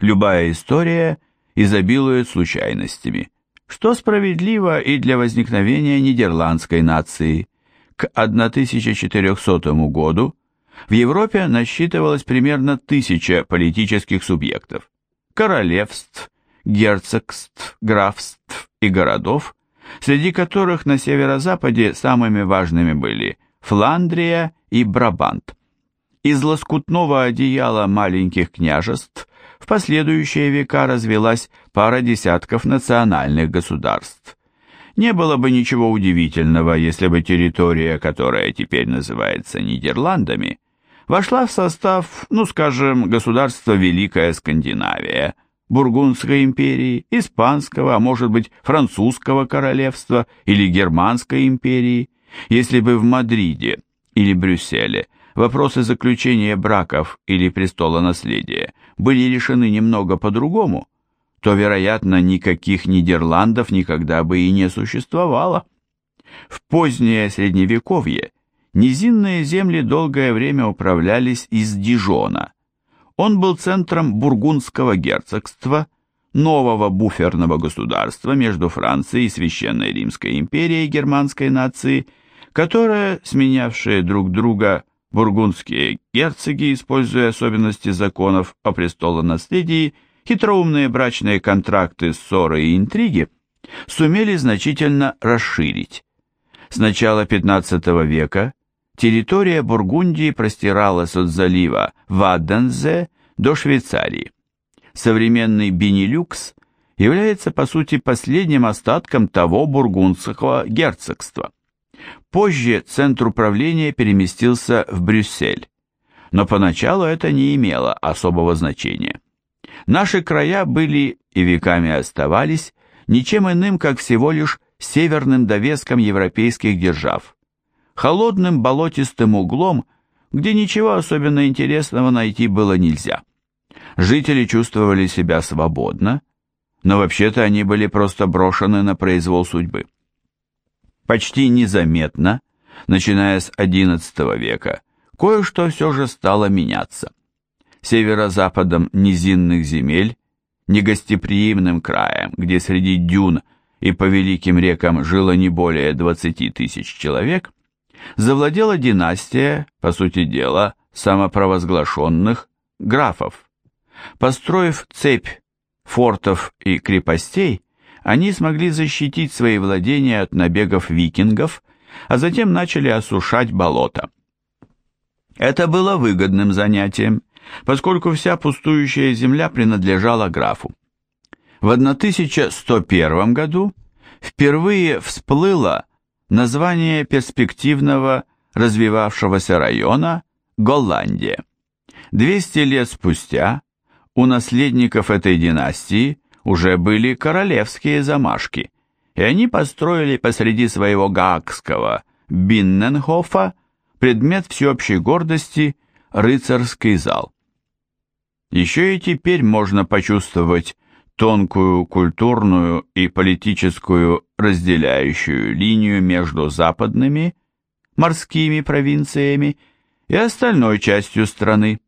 Любая история изобилует случайностями, что справедливо и для возникновения нидерландской нации. К 1400 году в Европе насчитывалось примерно тысяча политических субъектов, королевств, герцогств, графств и городов, среди которых на северо-западе самыми важными были Фландрия и Брабант. Из лоскутного одеяла маленьких княжеств в последующие века развелась пара десятков национальных государств. Не было бы ничего удивительного, если бы территория, которая теперь называется Нидерландами, вошла в состав, ну скажем, государства Великая Скандинавия, Бургундской империи, Испанского, а может быть Французского королевства или Германской империи, если бы в Мадриде или Брюсселе вопросы заключения браков или престола наследия были решены немного по-другому, то, вероятно, никаких Нидерландов никогда бы и не существовало. В позднее Средневековье низинные земли долгое время управлялись из Дижона. Он был центром бургундского герцогства, нового буферного государства между Францией и Священной Римской империей германской нации, которая, сменявшая друг друга бургундские герцоги, используя особенности законов о престолонаследии, хитроумные брачные контракты, ссоры и интриги, сумели значительно расширить. С начала XV века территория Бургундии простиралась от залива Вадензе до Швейцарии. Современный Бенилюкс является по сути последним остатком того бургундского герцогства. Позже центр управления переместился в Брюссель, но поначалу это не имело особого значения. Наши края были и веками оставались ничем иным, как всего лишь северным довеском европейских держав, холодным болотистым углом, где ничего особенно интересного найти было нельзя. Жители чувствовали себя свободно, но вообще-то они были просто брошены на произвол судьбы. Почти незаметно, начиная с XI века, кое-что все же стало меняться. Северо-западом низинных земель, негостеприимным краем, где среди дюн и по великим рекам жило не более 20 тысяч человек, завладела династия, по сути дела, самопровозглашенных графов. Построив цепь фортов и крепостей, они смогли защитить свои владения от набегов викингов, а затем начали осушать болото. Это было выгодным занятием, поскольку вся пустующая земля принадлежала графу. В 1101 году впервые всплыло название перспективного развивавшегося района Голландия. 200 лет спустя у наследников этой династии уже были королевские замашки, и они построили посреди своего гаагского Бинненхофа предмет всеобщей гордости рыцарский зал. Еще и теперь можно почувствовать тонкую культурную и политическую разделяющую линию между западными морскими провинциями и остальной частью страны.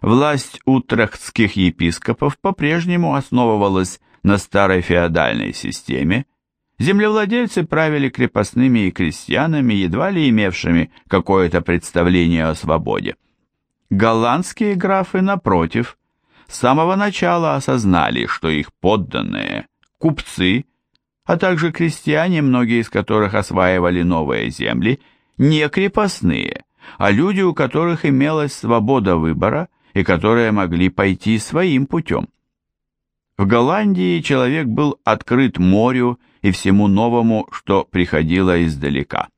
Власть утрехтских епископов по-прежнему основывалась на старой феодальной системе, землевладельцы правили крепостными и крестьянами, едва ли имевшими какое-то представление о свободе. Голландские графы, напротив, с самого начала осознали, что их подданные, купцы, а также крестьяне, многие из которых осваивали новые земли, не крепостные, а люди, у которых имелась свобода выбора и которые могли пойти своим путем. В Голландии человек был открыт морю и всему новому, что приходило издалека.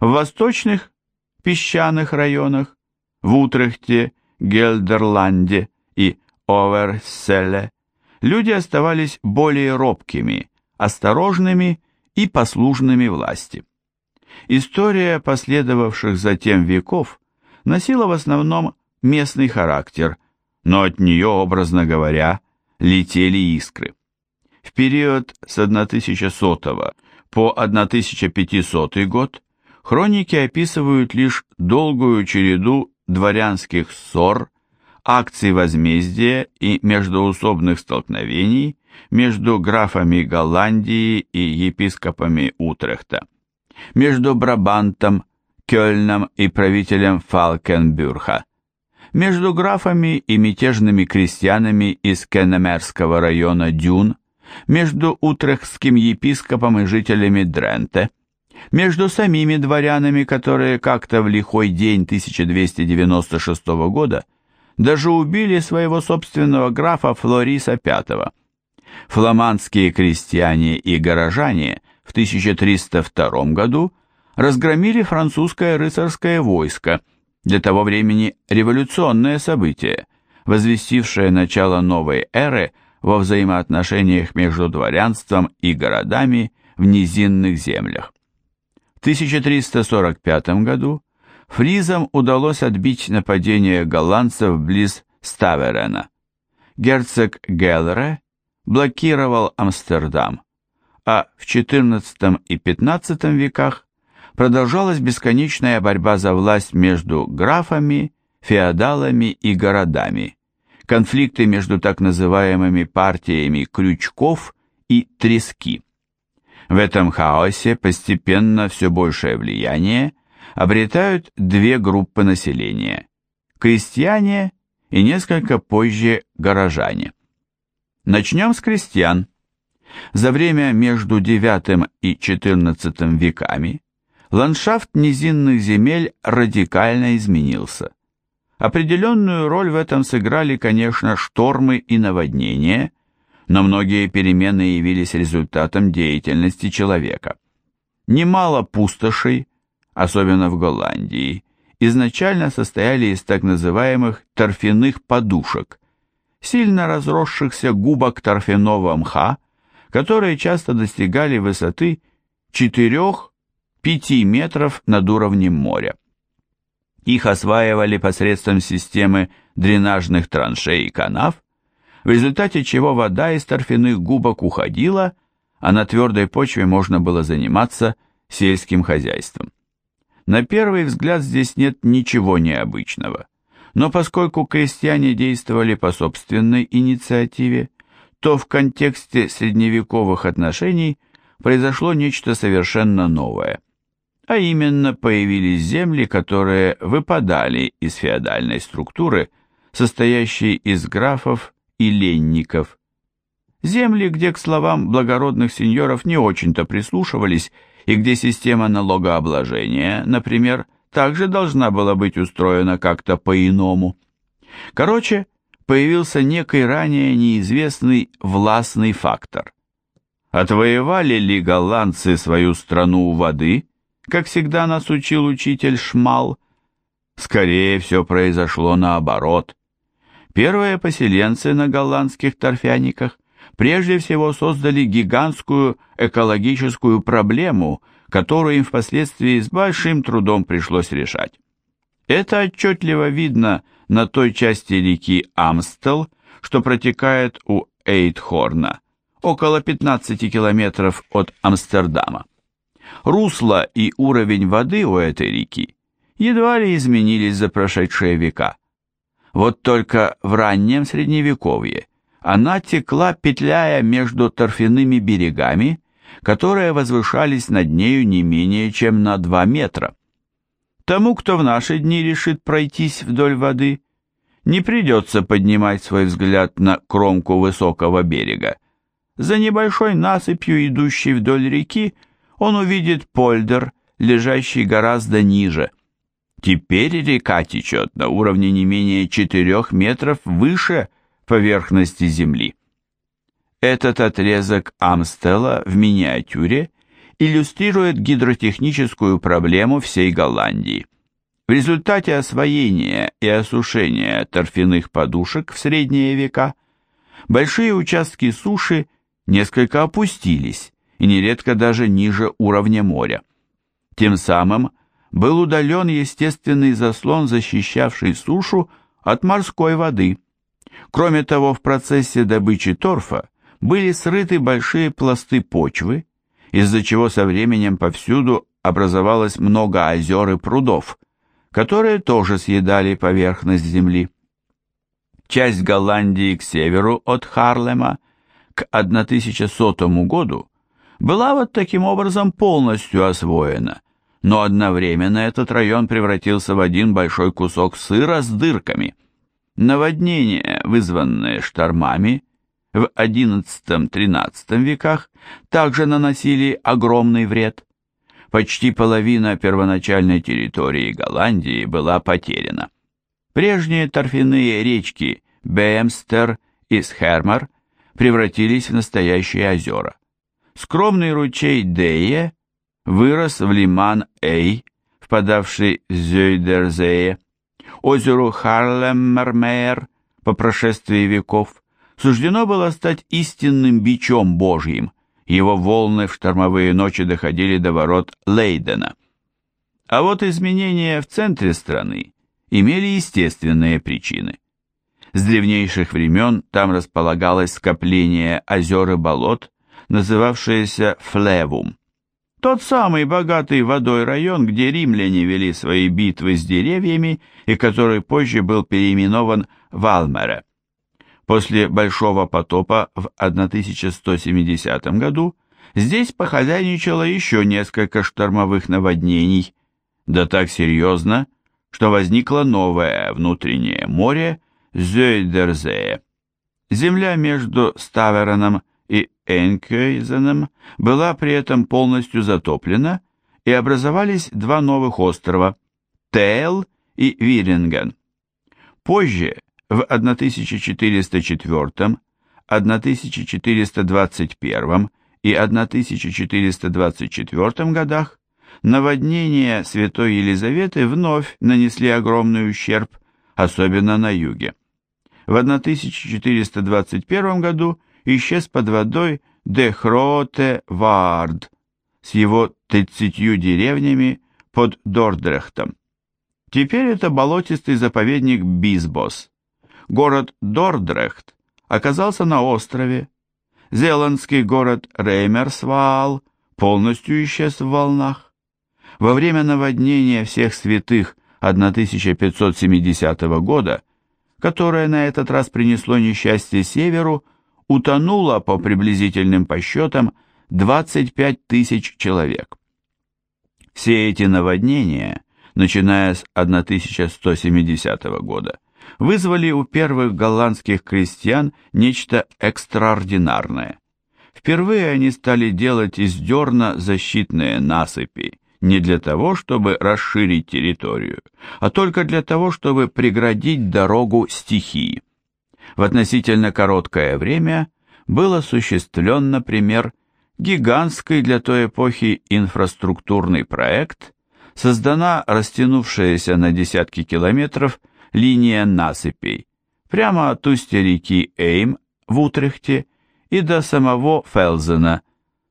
В восточных песчаных районах, в Утрехте, Гельдерланде и Оверселе, люди оставались более робкими, осторожными и послужными власти. История последовавших затем веков носила в основном местный характер, но от нее, образно говоря, летели искры. В период с 1100 по 1500 год хроники описывают лишь долгую череду дворянских ссор, акций возмездия и междоусобных столкновений между графами Голландии и епископами Утрехта, между Брабантом, Кёльном и правителем Фалкенбюрха, между графами и мятежными крестьянами из Кеннемерского района Дюн, между утрехтским епископом и жителями Дренте, между самими дворянами, которые как-то в лихой день 1296 года даже убили своего собственного графа Флориса V. Фламандские крестьяне и горожане в 1302 году разгромили французское рыцарское войско, для того времени революционное событие, возвестившее начало новой эры во взаимоотношениях между дворянством и городами в низинных землях. В 1345 году фризам удалось отбить нападение голландцев близ Ставерена. Герцог Геллере блокировал Амстердам, а в XIV и XV веках продолжалась бесконечная борьба за власть между графами, феодалами и городами, конфликты между так называемыми партиями крючков и трески. В этом хаосе постепенно все большее влияние обретают две группы населения – крестьяне и несколько позже горожане. Начнем с крестьян. За время между IX и XIV веками ландшафт низинных земель радикально изменился. Определенную роль в этом сыграли, конечно, штормы и наводнения, но многие перемены явились результатом деятельности человека. Немало пустошей, особенно в Голландии, изначально состояли из так называемых торфяных подушек, сильно разросшихся губок торфяного мха, которые часто достигали высоты 4-5 метров над уровнем моря. Их осваивали посредством системы дренажных траншей и канав, в результате чего вода из торфяных губок уходила, а на твердой почве можно было заниматься сельским хозяйством. На первый взгляд здесь нет ничего необычного, но поскольку крестьяне действовали по собственной инициативе, то в контексте средневековых отношений произошло нечто совершенно новое. А именно появились земли, которые выпадали из феодальной структуры, состоящей из графов и ленников. Земли, где к словам благородных сеньоров не очень-то прислушивались, и где система налогообложения, например, также должна была быть устроена как-то по-иному. Короче, появился некий ранее неизвестный властный фактор. Отвоевали ли голландцы свою страну у воды, как всегда нас учил учитель Шмал? Скорее, все произошло наоборот. Первые поселенцы на голландских торфяниках прежде всего создали гигантскую экологическую проблему, которую им впоследствии с большим трудом пришлось решать. Это отчетливо видно на той части реки Амстел, что протекает у Эйтхорна, около 15 километров от Амстердама. Русло и уровень воды у этой реки едва ли изменились за прошедшие века. Вот только в раннем средневековье она текла, петляя между торфяными берегами, которые возвышались над нею не менее чем на 2 метра. Тому, кто в наши дни решит пройтись вдоль воды, не придется поднимать свой взгляд на кромку высокого берега. За небольшой насыпью, идущей вдоль реки, он увидит польдер, лежащий гораздо ниже – Теперь река течет на уровне не менее 4 метров выше поверхности земли. Этот отрезок Амстела в миниатюре иллюстрирует гидротехническую проблему всей Голландии. В результате освоения и осушения торфяных подушек в средние века большие участки суши несколько опустились и нередко даже ниже уровня моря. Тем самым был удален естественный заслон, защищавший сушу от морской воды. Кроме того, в процессе добычи торфа были срыты большие пласты почвы, из-за чего со временем повсюду образовалось много озер и прудов, которые тоже съедали поверхность земли. часть Голландии к северу от Харлема, к 1100 году была вот таким образом полностью освоена, но одновременно этот район превратился в один большой кусок сыра с дырками. Наводнения, вызванные штормами, в XI-XIII веках также наносили огромный вред. Почти половина первоначальной территории Голландии была потеряна. Прежние торфяные речки Бемстер и Схермер превратились в настоящие озера. Скромный ручей Дее вырос в лиман Эй, впадавший в Зюйдерзее. Озеру Харлеммермейер по прошествии веков суждено было стать истинным бичом Божьим. Его волны в штормовые ночи доходили до ворот Лейдена. А вот изменения в центре страны имели естественные причины. С древнейших времен там располагалось скопление озер и болот, называвшееся Флевум. Тот самый богатый водой район, где римляне вели свои битвы с деревьями и который позже был переименован Валмере. После Большого потопа в 1170 году здесь похозяйничало еще несколько штормовых наводнений, да так серьезно, что возникло новое внутреннее море Зёйдерзее. Земля между Ставероном Энкейзеном была при этом полностью затоплена, и образовались два новых острова – Тейл и Виринген. Позже, в 1404, 1421 и 1424 годах наводнения Святой Елизаветы вновь нанесли огромный ущерб, особенно на юге. В 1421 году исчез под водой Дехроте Ваард с его 30 деревнями под Дордрехтом. Теперь это болотистый заповедник Бисбос. Город Дордрехт оказался на острове. Зеландский город Реймерсваал полностью исчез в волнах. Во время наводнения всех святых 1570 года, которое на этот раз принесло несчастье северу, утонуло по приблизительным подсчетам 25 тысяч человек. Все эти наводнения, начиная с 1170 года, вызвали у первых голландских крестьян нечто экстраординарное. Впервые они стали делать из дерна защитные насыпи, не для того, чтобы расширить территорию, а только для того, чтобы преградить дорогу стихии. В относительно короткое время был осуществлен, например, гигантский для той эпохи инфраструктурный проект, создана растянувшаяся на десятки километров линия насыпей, прямо от устья реки Эйм в Утрехте и до самого Фелзена,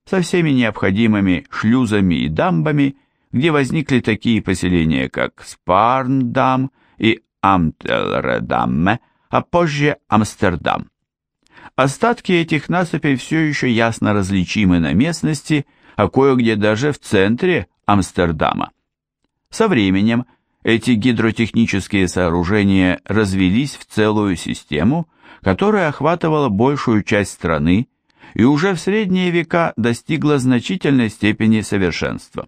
со всеми необходимыми шлюзами и дамбами, где возникли такие поселения, как Спарндам и Амтелредамме, а позже Амстердам. Остатки этих насыпей все еще ясно различимы на местности, а кое-где даже в центре Амстердама. Со временем эти гидротехнические сооружения развелись в целую систему, которая охватывала большую часть страны и уже в средние века достигла значительной степени совершенства.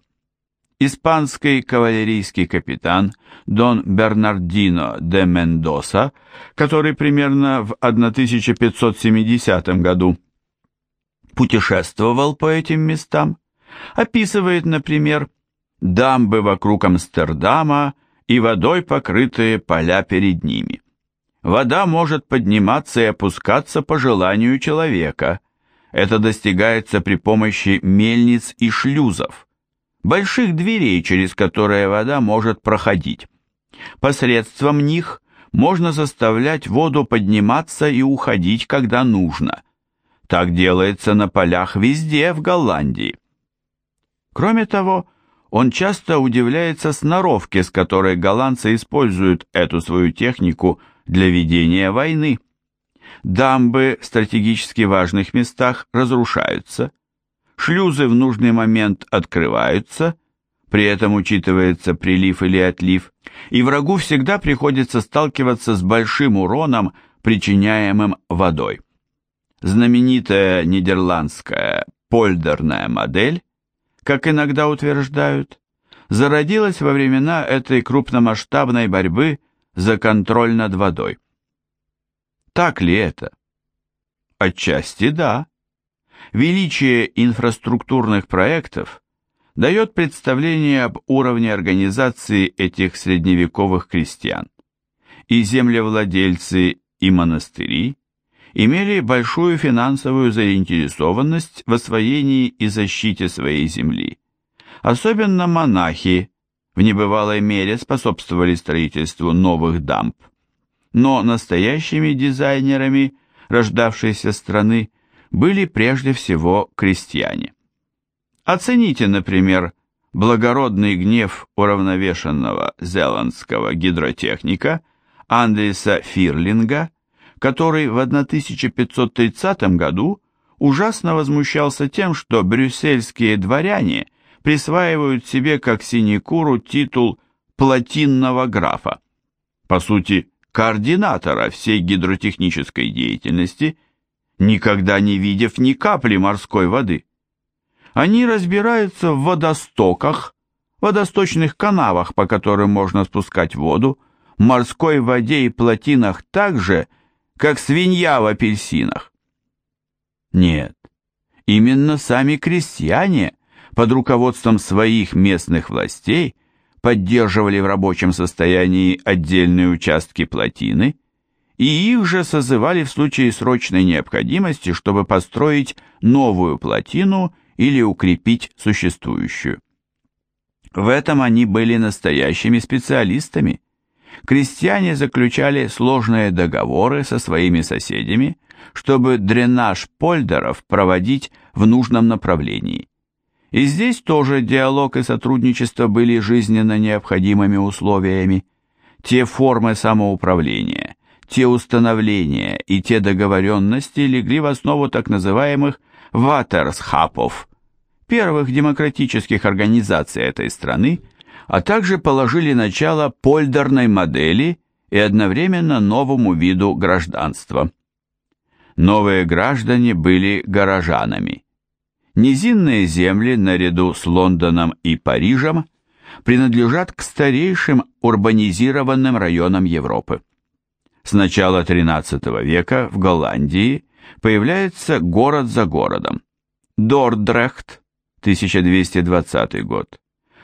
Испанский кавалерийский капитан Дон Бернардино де Мендоса, который примерно в 1570 году путешествовал по этим местам, описывает, например, дамбы вокруг Амстердама и водой покрытые поля перед ними. Вода может подниматься и опускаться по желанию человека. Это достигается при помощи мельниц и шлюзов, больших дверей, через которые вода может проходить. Посредством них можно заставлять воду подниматься и уходить, когда нужно. Так делается на полях везде в Голландии. Кроме того, он часто удивляется сноровке, с которой голландцы используют эту свою технику для ведения войны. Дамбы в стратегически важных местах разрушаются, шлюзы в нужный момент открываются, при этом учитывается прилив или отлив, и врагу всегда приходится сталкиваться с большим уроном причиняемым водой. Знаменитая нидерландская польдерная модель, как иногда утверждают, зародилась во времена этой крупномасштабной борьбы за контроль над водой. Так ли это? Отчасти да. Величие инфраструктурных проектов дает представление об уровне организации этих средневековых крестьян. И землевладельцы, и монастыри имели большую финансовую заинтересованность в освоении и защите своей земли. Особенно монахи в небывалой мере способствовали строительству новых дамб. Но настоящими дизайнерами рождавшейся страны были прежде всего крестьяне. Оцените, например, благородный гнев уравновешенного зеландского гидротехника Андреса Фирлинга, который в 1530 году ужасно возмущался тем, что брюссельские дворяне присваивают себе как синекуру титул плотинного графа. По сути, координатора всей гидротехнической деятельности, никогда не видев ни капли морской воды. Они разбираются в водостоках, водосточных канавах, по которым можно спускать воду, морской воде и плотинах так же, как свинья в апельсинах. Нет, именно сами крестьяне под руководством своих местных властей поддерживали в рабочем состоянии отдельные участки плотины, и их же созывали в случае срочной необходимости, чтобы построить новую плотину или укрепить существующую. В этом они были настоящими специалистами. Крестьяне заключали сложные договоры со своими соседями, чтобы дренаж польдеров проводить в нужном направлении. И здесь тоже диалог и сотрудничество были жизненно необходимыми условиями. Те формы самоуправления, те установления и те договоренности легли в основу так называемых «ватерсхапов», первых демократических организаций этой страны, а также положили начало польдерной модели и одновременно новому виду гражданства. Новые граждане были горожанами. Низинные земли наряду с Лондоном и Парижем принадлежат к старейшим урбанизированным районам Европы. С начала XIII века в Голландии появляется город за городом. Дордрехт, 1220 год,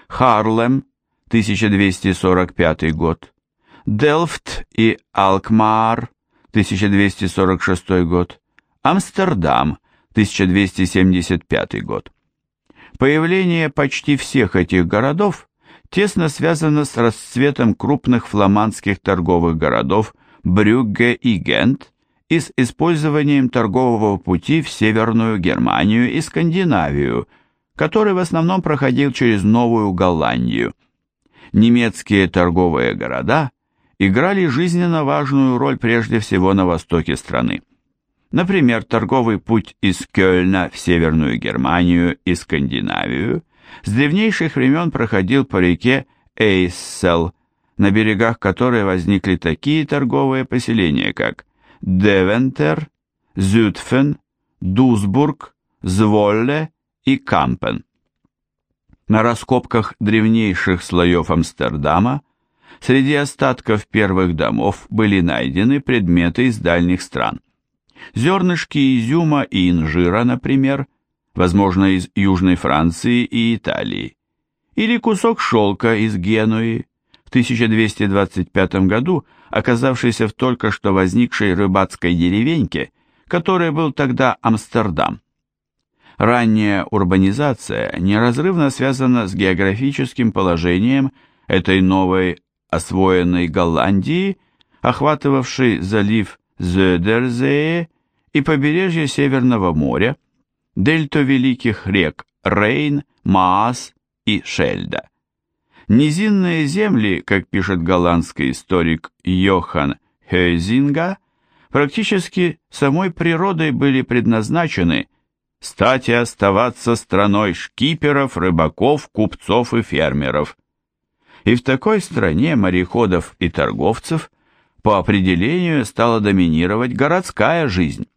Харлем, 1245 год, Делфт и Алкмаар, 1246 год, Амстердам, 1275 год. Появление почти всех этих городов тесно связано с расцветом крупных фламандских торговых городов Брюгге и Гент и с использованием торгового пути в Северную Германию и Скандинавию, который в основном проходил через Новую Голландию. Немецкие торговые города играли жизненно важную роль прежде всего на востоке страны. Например, торговый путь из Кёльна в Северную Германию и Скандинавию с древнейших времен проходил по реке Эйссел, на берегах которой возникли такие торговые поселения, как Девентер, Зютфен, Дусбург, Зволле и Кампен. На раскопках древнейших слоев Амстердама среди остатков первых домов были найдены предметы из дальних стран. Зернышки изюма и инжира, например, возможно, из Южной Франции и Италии. Или кусок шелка из Генуи, в 1225 году оказавшийся в только что возникшей рыбацкой деревеньке, которой был тогда Амстердам. Ранняя урбанизация неразрывно связана с географическим положением этой новой освоенной Голландии, охватывавшей залив Зöдерзее и побережье Северного моря, дельту великих рек Рейн, Маас и Шельда. Низинные земли, как пишет голландский историк Йохан Хейзинга, практически самой природой были предназначены стать и оставаться страной шкиперов, рыбаков, купцов и фермеров. И в такой стране мореходов и торговцев по определению стала доминировать городская жизнь.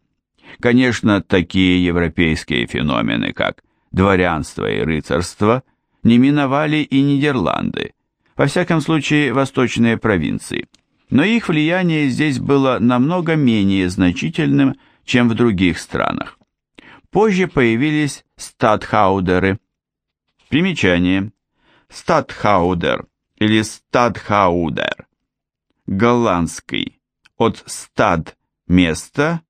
Конечно, такие европейские феномены, как дворянство и рыцарство, не миновали и Нидерланды, во всяком случае восточные провинции, но их влияние здесь было намного менее значительным, чем в других странах. Позже появились стадхаудеры. Примечание. Стадхаудер или стадхаудер. Голландский. От стад – место,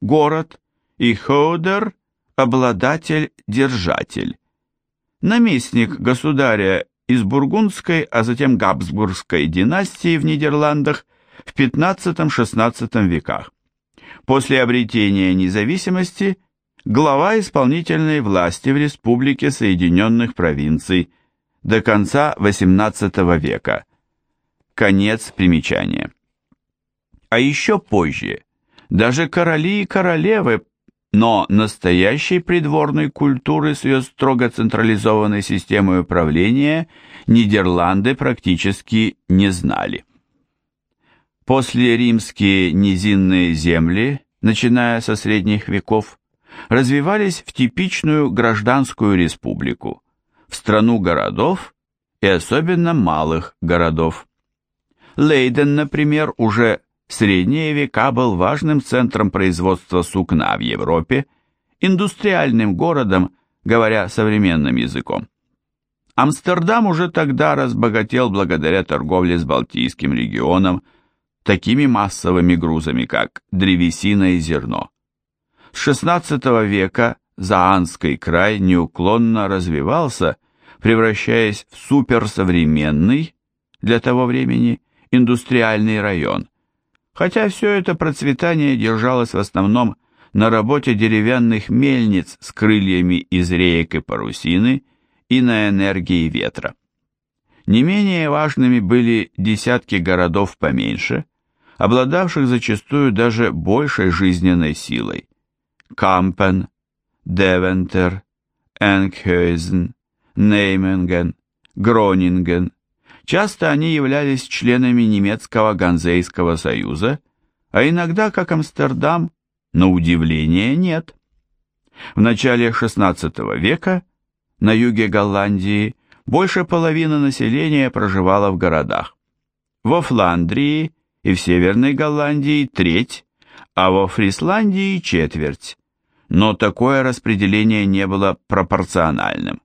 город, и хаудер – обладатель-держатель. Наместник государя из бургундской, а затем габсбургской династии в Нидерландах в XV-XVI веках. После обретения независимости – глава исполнительной власти в Республике Соединенных Провинций до конца XVIII века. Конец примечания. А еще позже, даже короли и королевы, но настоящей придворной культуры с ее строго централизованной системой управления Нидерланды практически не знали. После римские низинные земли, начиная со средних веков, развивались в типичную гражданскую республику, в страну городов и особенно малых городов. Лейден, например, уже средние века был важным центром производства сукна в Европе, индустриальным городом, говоря современным языком. Амстердам уже тогда разбогател благодаря торговле с Балтийским регионом, такими массовыми грузами, как древесина и зерно. С XVI века Заанский край неуклонно развивался, превращаясь в суперсовременный, для того времени, индустриальный район. Хотя все это процветание держалось в основном на работе деревянных мельниц с крыльями из реек и парусины и на энергии ветра. Не менее важными были десятки городов поменьше, обладавших зачастую даже большей жизненной силой. Кампен, Девентер, Энкхёйзен, Неймеген, Гронинген. Часто они являлись членами немецкого Ганзейского союза, а иногда, как Амстердам, на удивление нет. В начале XVI века на юге Голландии больше половины населения проживало в городах. Во Фландрии и в Северной Голландии треть, а во Фрисландии четверть но такое распределение не было пропорциональным.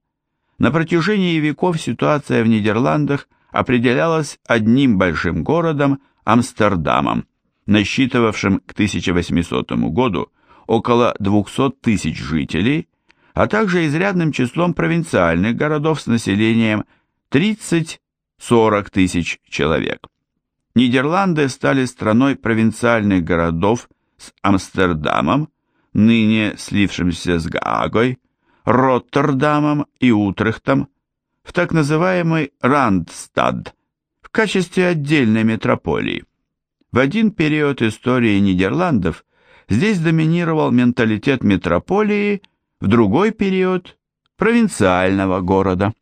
На протяжении веков ситуация в Нидерландах определялась одним большим городом Амстердамом, насчитывавшим к 1800 году около 200 тысяч жителей, а также изрядным числом провинциальных городов с населением 30-40 тысяч человек. Нидерланды стали страной провинциальных городов с Амстердамом, ныне слившимся с Гаагой, Роттердамом и Утрехтом, в так называемый Рандстад в качестве отдельной метрополии. В один период истории Нидерландов здесь доминировал менталитет метрополии, в другой период – провинциального города.